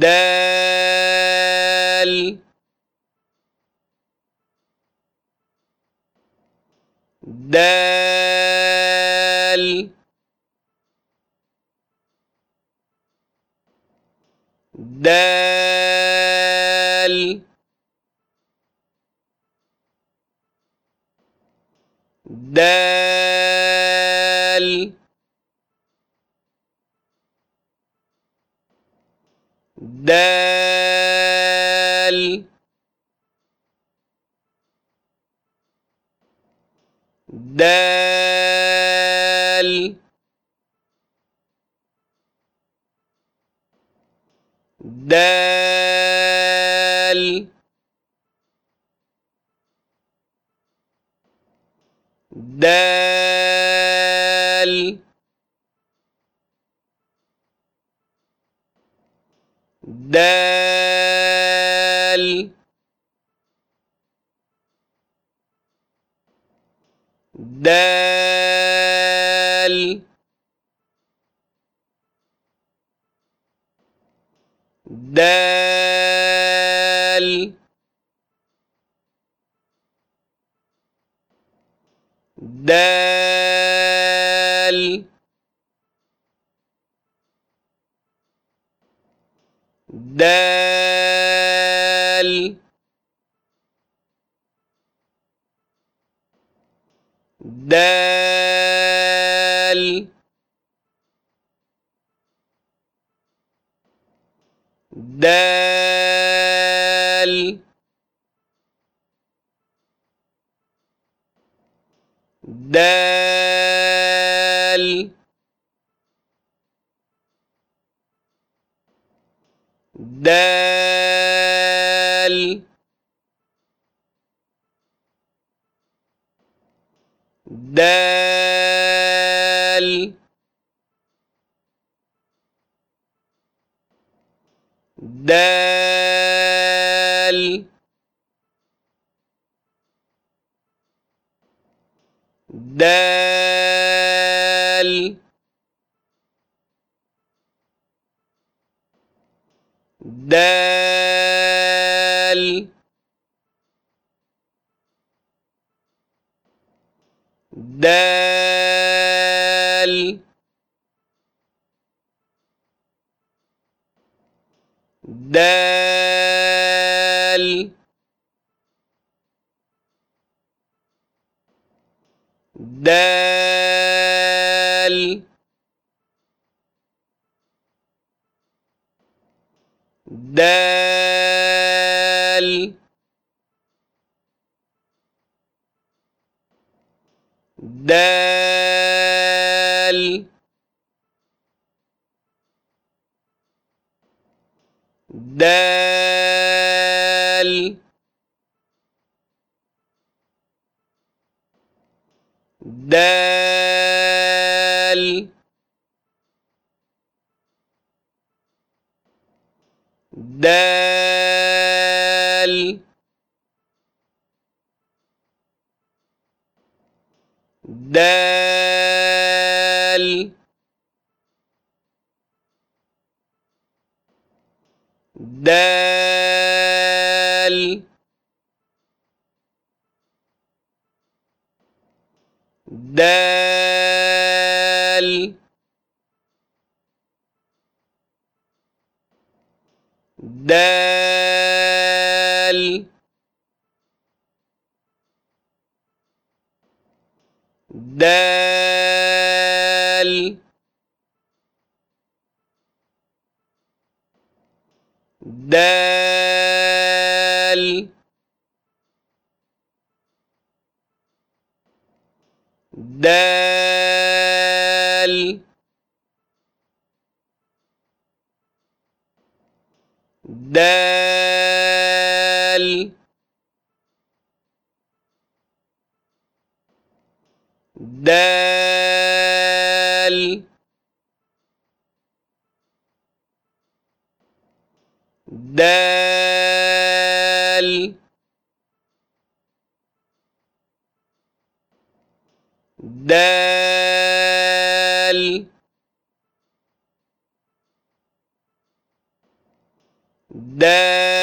دال دال دال دال دال دال دال دال دال دال. دال. دال. دال دال. دال. دال. دال دال. دال. دال. دال دال دال. دال. دال. دال. دال. دال. دال. دال دال دال دال well dal dal dal dal well. Dal. Dal.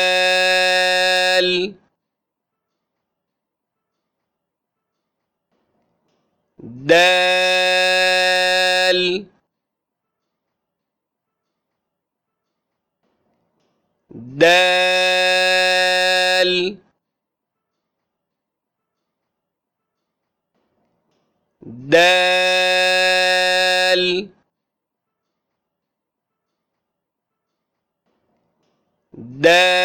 Dal. Dal well. Dal. Dal.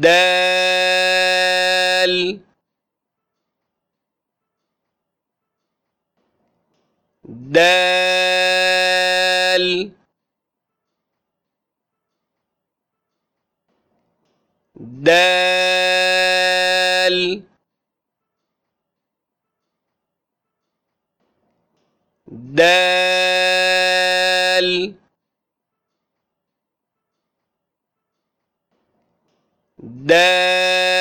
Dal. Dal. دال. دال. دال.